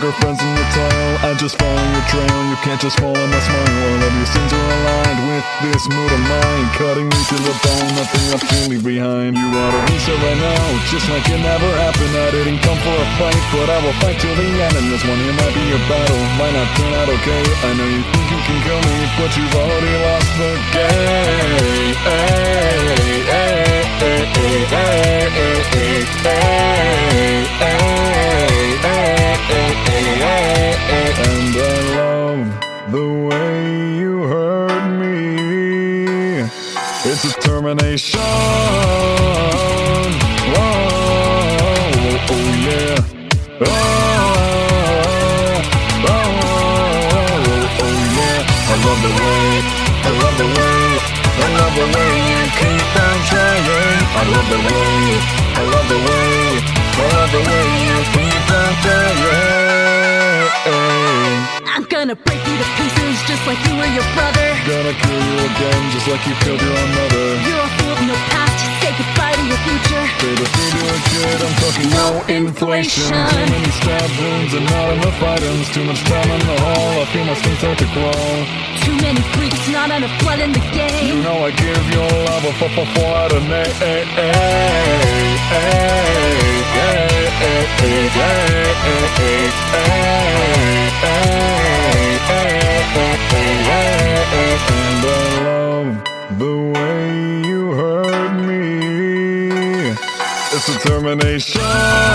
your friends in the town I just follow your trail You can't just follow my smile All of your sins are aligned with this mood of mine Cutting me to the bone Nothing left to leave behind You ought to reset right now Just like it never happened I didn't come for a fight But I will fight till the end And this one here might be your battle Might not turn out okay I know you think you can kill me But you've already lost the game hey, hey, hey, It's a termination. Oh, oh yeah. Oh, oh, oh, yeah. I love the way, I love the way, I love the way you keep on trying. I love the way, I love the way, I love the way you keep on trying. I'm gonna break you to pieces just like you were your brother. Gonna kill you again just like you killed your own mother. You're a fool of no past. Say goodbye to your future. Baby, through to a kid, I'm talking no inflation. inflation. Too many stab wounds and not enough items. Too much time in the hall, I feel my skin start to crawl. Too many freaks, not enough blood in the game. You know I give your love a four, four, four out of determination.